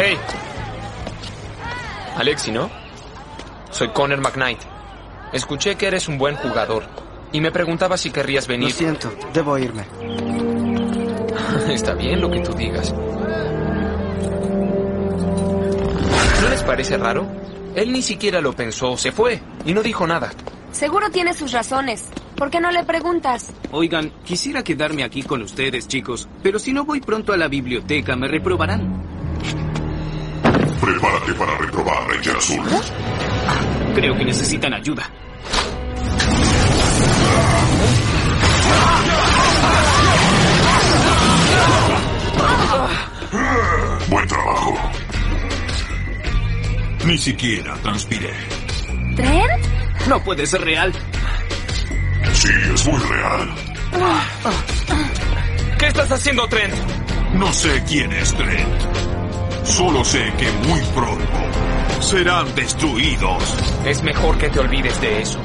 Hey. Alexi, ¿no? Soy Connor McKnight. Escuché que eres un buen jugador y me preguntaba si querrías venir. Lo siento, debo irme. Está bien lo que tú digas. ¿No les parece raro? Él ni siquiera lo pensó, se fue y no dijo nada. Seguro tiene sus razones. ¿Por qué no le preguntas? Oigan, quisiera quedarme aquí con ustedes, chicos, pero si no voy pronto a la biblioteca, me reprobarán. Prepárate para reprobar, Ranger Azul. Creo que necesitan ayuda. Buen trabajo. Ni siquiera transpiré. ¿Trent? No puede ser real. Sí, es muy real. ¿Qué estás haciendo, Trent? No sé quién es Trent. Solo sé que muy pronto serán destruidos. Es mejor que te olvides de eso.